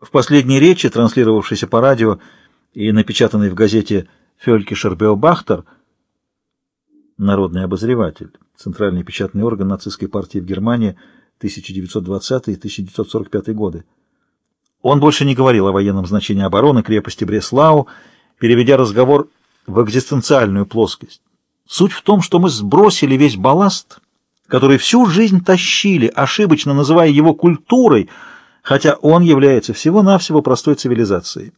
В последней речи, транслировавшейся по радио и напечатанной в газете «Фелькишер Беобахтер», народный обозреватель, центральный печатный орган нацистской партии в Германии 1920-1945 годы. Он больше не говорил о военном значении обороны крепости Бреслау, переведя разговор в экзистенциальную плоскость. Суть в том, что мы сбросили весь балласт, который всю жизнь тащили, ошибочно называя его культурой, хотя он является всего-навсего простой цивилизацией.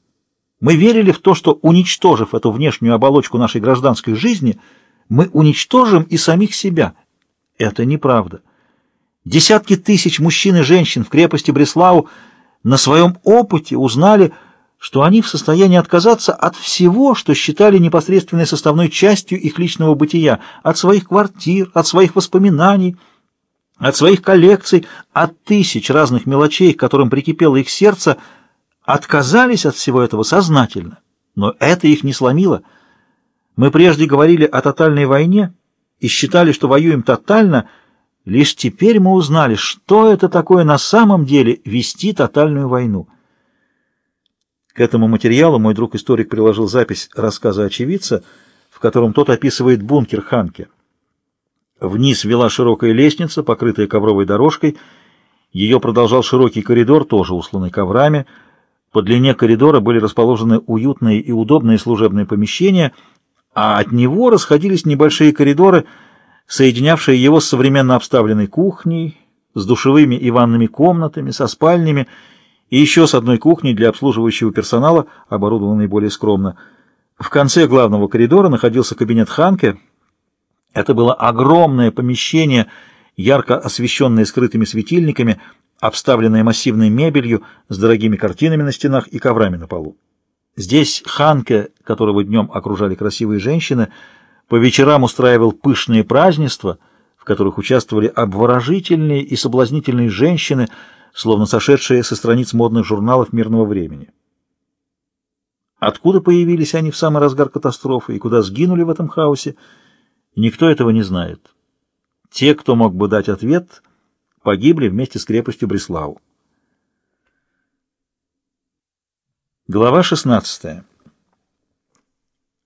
Мы верили в то, что, уничтожив эту внешнюю оболочку нашей гражданской жизни, мы уничтожим и самих себя. Это неправда. Десятки тысяч мужчин и женщин в крепости Бреслау на своем опыте узнали, что они в состоянии отказаться от всего, что считали непосредственной составной частью их личного бытия, от своих квартир, от своих воспоминаний, от своих коллекций, от тысяч разных мелочей, к которым прикипело их сердце, отказались от всего этого сознательно. Но это их не сломило. Мы прежде говорили о тотальной войне и считали, что воюем тотально, лишь теперь мы узнали, что это такое на самом деле вести тотальную войну. К этому материалу мой друг-историк приложил запись рассказа очевидца, в котором тот описывает бункер Ханке. Вниз вела широкая лестница, покрытая ковровой дорожкой. Ее продолжал широкий коридор, тоже усланный коврами. По длине коридора были расположены уютные и удобные служебные помещения, а от него расходились небольшие коридоры, соединявшие его с современно обставленной кухней, с душевыми и ванными комнатами, со спальнями и еще с одной кухней для обслуживающего персонала, оборудованной более скромно. В конце главного коридора находился кабинет Ханке — это было огромное помещение, ярко освещенное скрытыми светильниками, обставленное массивной мебелью с дорогими картинами на стенах и коврами на полу. Здесь Ханке, которого днем окружали красивые женщины, по вечерам устраивал пышные празднества, в которых участвовали обворожительные и соблазнительные женщины, словно сошедшие со страниц модных журналов мирного времени. Откуда появились они в самый разгар катастрофы и куда сгинули в этом хаосе, Никто этого не знает. Те, кто мог бы дать ответ, погибли вместе с крепостью Бреслау. Глава 16.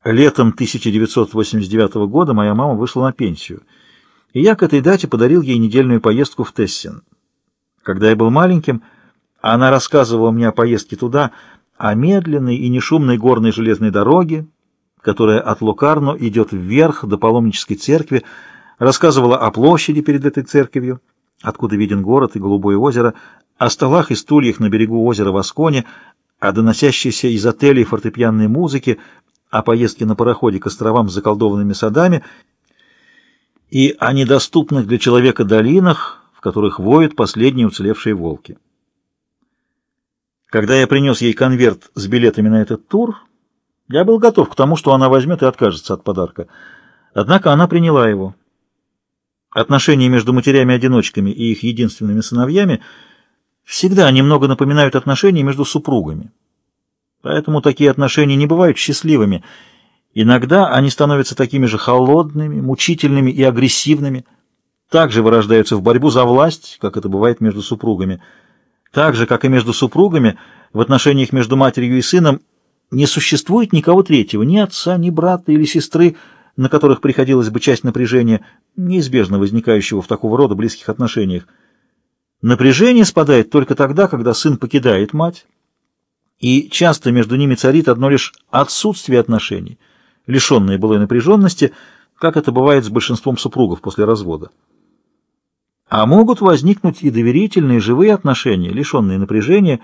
Летом 1989 года моя мама вышла на пенсию, и я к этой дате подарил ей недельную поездку в Тессин. Когда я был маленьким, она рассказывала мне о поездке туда, о медленной и нешумной горной железной дороге, которая от Лукарно идет вверх до паломнической церкви, рассказывала о площади перед этой церковью, откуда виден город и голубое озеро, о столах и стульях на берегу озера Восконе, о доносящейся из отелей фортепианной музыке, о поездке на пароходе к островам с заколдованными садами и о недоступных для человека долинах, в которых воют последние уцелевшие волки. Когда я принес ей конверт с билетами на этот тур, я был готов к тому, что она возьмет и откажется от подарка. Однако она приняла его. Отношения между матерями-одиночками и их единственными сыновьями всегда немного напоминают отношения между супругами. Поэтому такие отношения не бывают счастливыми. Иногда они становятся такими же холодными, мучительными и агрессивными. Также вырождаются в борьбу за власть, как это бывает между супругами. Так же, как и между супругами, в отношениях между матерью и сыном не существует никого третьего, ни отца, ни брата или сестры, на которых приходилось бы часть напряжения, неизбежно возникающего в такого рода близких отношениях. Напряжение спадает только тогда, когда сын покидает мать, и часто между ними царит одно лишь отсутствие отношений, лишенное былой напряженности, как это бывает с большинством супругов после развода. А могут возникнуть и доверительные живые отношения, лишенные напряжения,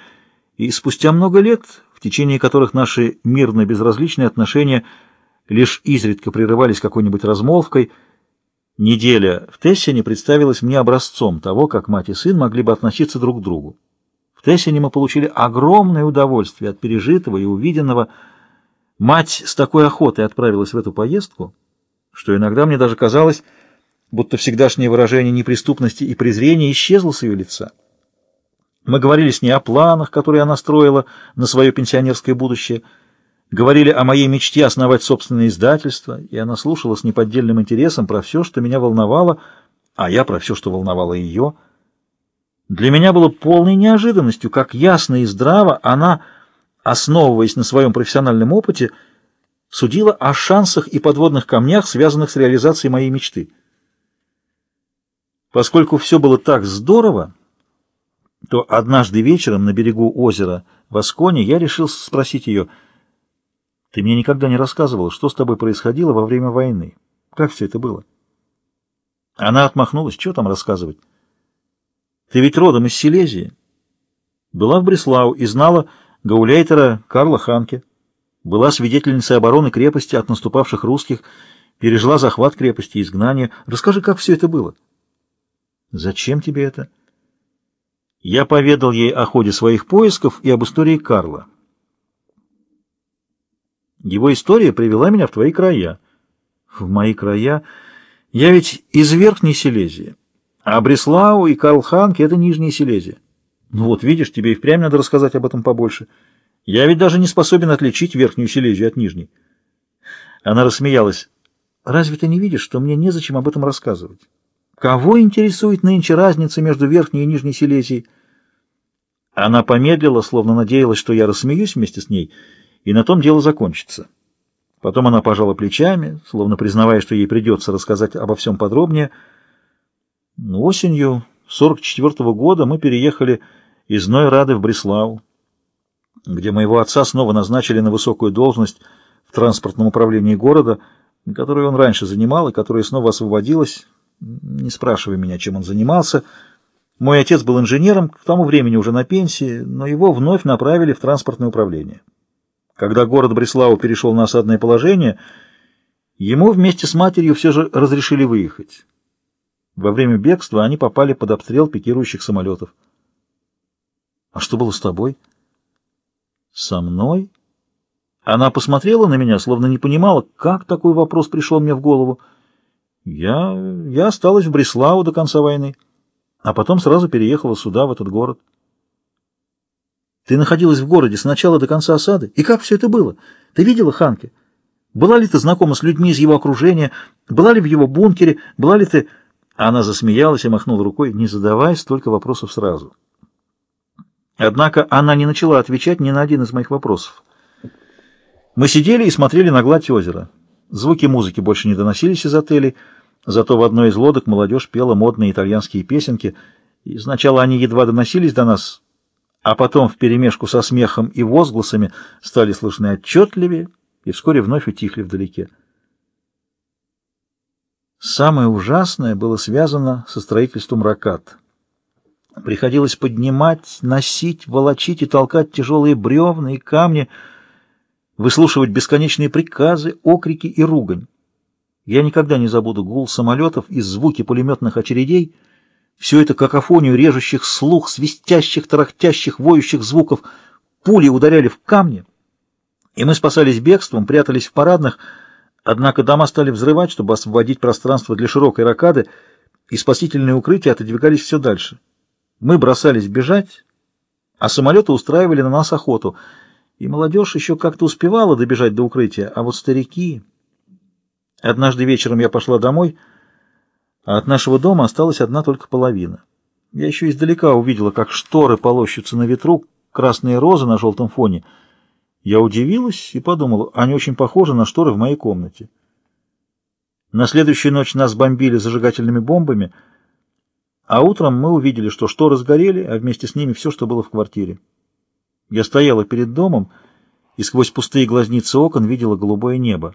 и спустя много лет в течение которых наши мирно-безразличные отношения лишь изредка прерывались какой-нибудь размолвкой, неделя в Тессине представилась мне образцом того, как мать и сын могли бы относиться друг к другу. В Тессине мы получили огромное удовольствие от пережитого и увиденного. Мать с такой охотой отправилась в эту поездку, что иногда мне даже казалось, будто всегдашнее выражение неприступности и презрения исчезло с ее лица. Мы говорили с ней о планах, которые она строила на свое пенсионерское будущее, говорили о моей мечте основать собственное издательство, и она слушала с неподдельным интересом про все, что меня волновало, а я про все, что волновало ее. Для меня было полной неожиданностью, как ясно и здраво она, основываясь на своем профессиональном опыте, судила о шансах и подводных камнях, связанных с реализацией моей мечты. Поскольку все было так здорово, то однажды вечером на берегу озера в Асконе я решил спросить ее, «Ты мне никогда не рассказывал, что с тобой происходило во время войны? Как все это было?» Она отмахнулась, что там рассказывать? Ты ведь родом из Силезии. Была в Бреслау и знала гауляйтера Карла Ханке. Была свидетельницей обороны крепости от наступавших русских, пережила захват крепости и изгнание. Расскажи, как все это было. Зачем тебе это? Я поведал ей о ходе своих поисков и об истории Карла. Его история привела меня в твои края. В мои края? Я ведь из Верхней Силезии. А Бреслау и Карл Ханке — это Нижняя Силезия. Ну вот, видишь, тебе и впрямь надо рассказать об этом побольше. Я ведь даже не способен отличить Верхнюю Силезию от Нижней. Она рассмеялась. Разве ты не видишь, что мне незачем об этом рассказывать? Кого интересует нынче разница между Верхней и Нижней Силезией? Она помедлила, словно надеялась, что я рассмеюсь вместе с ней, и на том дело закончится. Потом она пожала плечами, словно признавая, что ей придется рассказать обо всем подробнее, — Осенью 44 -го года мы переехали из Нойрады в Бреслау, где моего отца снова назначили на высокую должность в транспортном управлении города, которую он раньше занимал и которая снова освободилась. Не спрашивай меня, чем он занимался. Мой отец был инженером, к тому времени уже на пенсии, но его вновь направили в транспортное управление. Когда город Бреслау перешел на осадное положение, ему вместе с матерью все же разрешили выехать. Во время бегства они попали под обстрел пикирующих самолетов. — А что было с тобой? — Со мной? Она посмотрела на меня, словно не понимала, как такой вопрос пришел мне в голову. Я, я осталась в Бреслау до конца войны, а потом сразу переехала сюда, в этот город. Ты находилась в городе с начала до конца осады? И как все это было? Ты видела Ханке? Была ли ты знакома с людьми из его окружения? Была ли в его бункере? Была ли ты... Она засмеялась и махнула рукой, не задавая столько вопросов сразу. Однако она не начала отвечать ни на один из моих вопросов. Мы сидели и смотрели на гладь озера. Звуки музыки больше не доносились из отелей, зато в одной из лодок молодежь пела модные итальянские песенки, и сначала они едва доносились до нас, а потом вперемешку со смехом и возгласами стали слышны отчетливее и вскоре вновь утихли вдалеке. Самое ужасное было связано со строительством ракат. Приходилось поднимать, носить, волочить и толкать тяжелые бревна и камни, выслушивать бесконечные приказы, окрики и ругань. Я никогда не забуду гул самолетов и звуки пулеметных очередей, все это какофонию режущих слух, свистящих, тарахтящих, воющих звуков. Пули ударяли в камни, и мы спасались бегством, прятались в парадных, Однако дома стали взрывать, чтобы освободить пространство для широкой ракады, и спасительные укрытия отодвигались все дальше. Мы бросались бежать, а самолеты устраивали на нас охоту, и молодежь еще как-то успевала добежать до укрытия, а вот старики... Однажды вечером я пошла домой, а от нашего дома осталась одна только половина. Я еще издалека увидела, как шторы полощутся на ветру, красные розы на желтом фоне — я удивилась и подумала, они очень похожи на шторы в моей комнате. На следующую ночь нас бомбили зажигательными бомбами, а утром мы увидели, что шторы сгорели, а вместе с ними все, что было в квартире. Я стояла перед домом и сквозь пустые глазницы окон видела голубое небо.